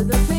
to the